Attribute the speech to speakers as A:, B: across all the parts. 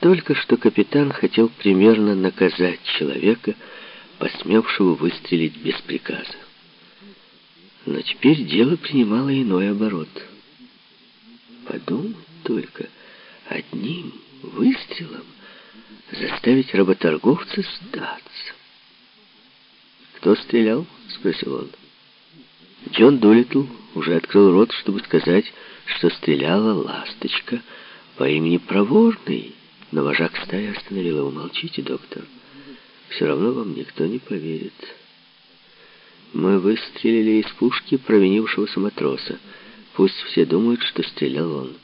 A: только что капитан хотел примерно наказать человека, посмевшего выстрелить без приказа. Но теперь дело принимало иной оборот. Подумать только, одним выстрелом заставить работорговца сдаться. «Кто стрелял?» — спросил он. Джон Дулитл уже открыл рот, чтобы сказать, что стреляла ласточка по имени Проворный, но вожак стаи остановил его. «Молчите, доктор, все равно вам никто не поверит». Мы выстрелили из пушки провинившегося матроса. Пусть все думают, что стрелял он.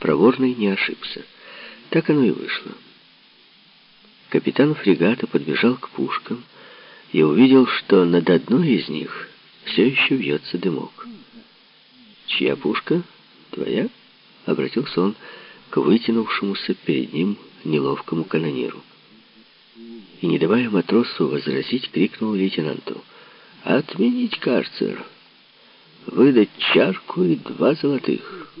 A: Проворный не ошибся. Так оно и вышло. Капитан фрегата подбежал к пушкам и увидел, что над одной из них все еще вьется дымок. «Чья пушка? Твоя?» — обратился он к вытянувшемуся перед ним неловкому канониру и, не давая матросу возразить, крикнул лейтенанту. «Отменить карцер! Выдать чарку и два золотых!»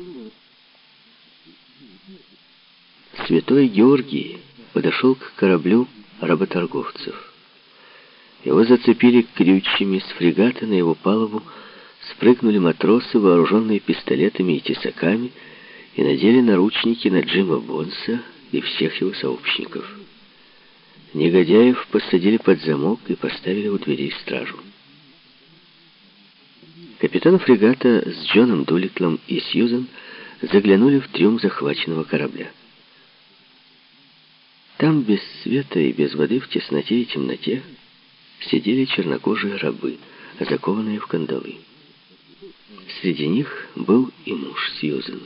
A: Святой Георгий подошел к кораблю работорговцев. Его зацепили крючьями с фрегата на его палубу, спрыгнули матросы, вооруженные пистолетами и тесаками, и надели наручники на Джима Бонса и всех его сообщников. Негодяев посадили под замок и поставили у дверей стражу. Капитан фрегата с Джоном Дулитлом и Сьюзен заглянули в трюм захваченного корабля. Там без света и без воды в тесноте и темноте сидели чернокожие рабы, закованные в кандалы. Среди них был и муж Сьюзен.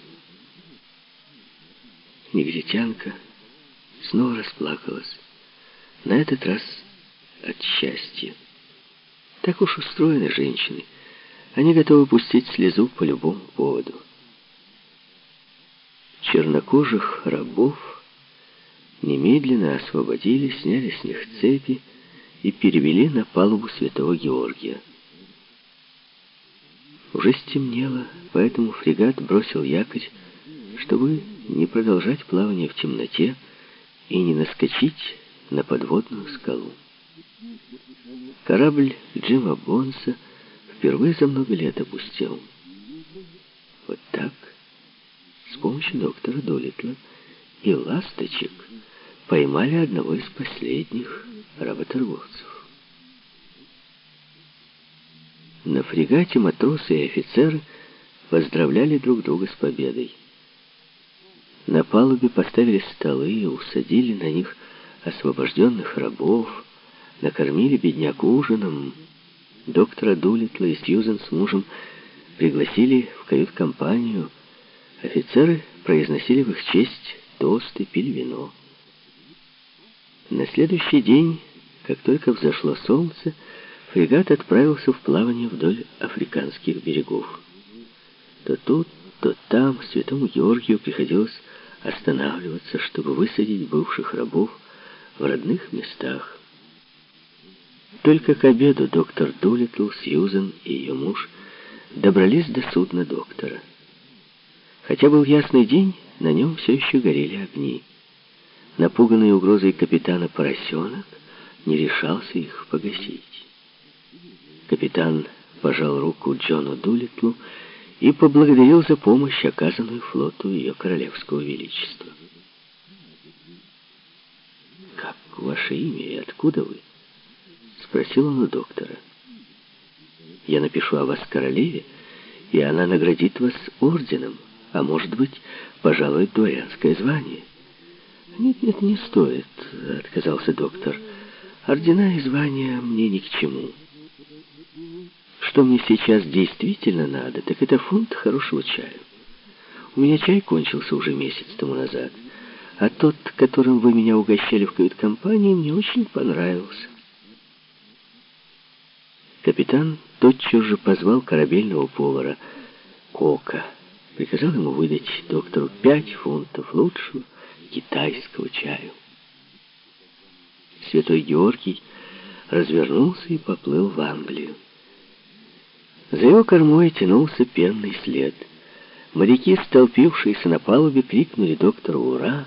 A: Негритянка снова расплакалась на этот раз от счастья. Так уж устроены женщины. Они готовы пустить слезу по любому поводу. Чернокожих рабов немедленно освободили, сняли с них цепи и перевели на палубу святого Георгия. Уже стемнело, поэтому фрегат бросил якорь, чтобы не продолжать плавание в темноте и не наскочить на подводную скалу. Корабль Джима Бонса впервые за много лет опустел. Вот так, с помощью доктора Долитла и ласточек, поймали одного из последних работорговцев. На фрегате матросы и офицеры поздравляли друг друга с победой. На палубе поставили столы усадили на них освобожденных рабов, накормили бедняк ужином. Доктора Дулитла и Сьюзен с мужем пригласили в кают-компанию. Офицеры произносили в их честь тосты, пили вино. На следующий день, как только взошло солнце, фрегат отправился в плавание вдоль африканских берегов. То тут, то там святому Георгию приходилось останавливаться, чтобы высадить бывших рабов в родных местах. Только к обеду доктор Дулитл, Сьюзен и ее муж добрались до судна доктора. Хотя был ясный день, на нем все еще горели огни. Напуганный угрозой капитана Поросенок не решался их погасить. Капитан пожал руку Джону Дулитлу и поблагодарил за помощь, оказанную флоту ее королевского величества ваше имя и откуда вы?» Спросил он у доктора. «Я напишу о вас королеве, и она наградит вас орденом, а может быть, пожалуй, дворянское звание». «Нет, нет, не стоит», — отказался доктор. «Ордена и звания мне ни к чему. Что мне сейчас действительно надо, так это фунт хорошего чая. У меня чай кончился уже месяц тому назад». А тот, которым вы меня угощали в кают-компании, мне очень понравился. Капитан тотчас же позвал корабельного повара Кока. Приказал ему выдать доктору пять фунтов лучшего китайского чаю. Святой Георгий развернулся и поплыл в Англию. За его кормой тянулся пенный след. Моряки, столпившиеся на палубе, крикнули доктору «Ура!»,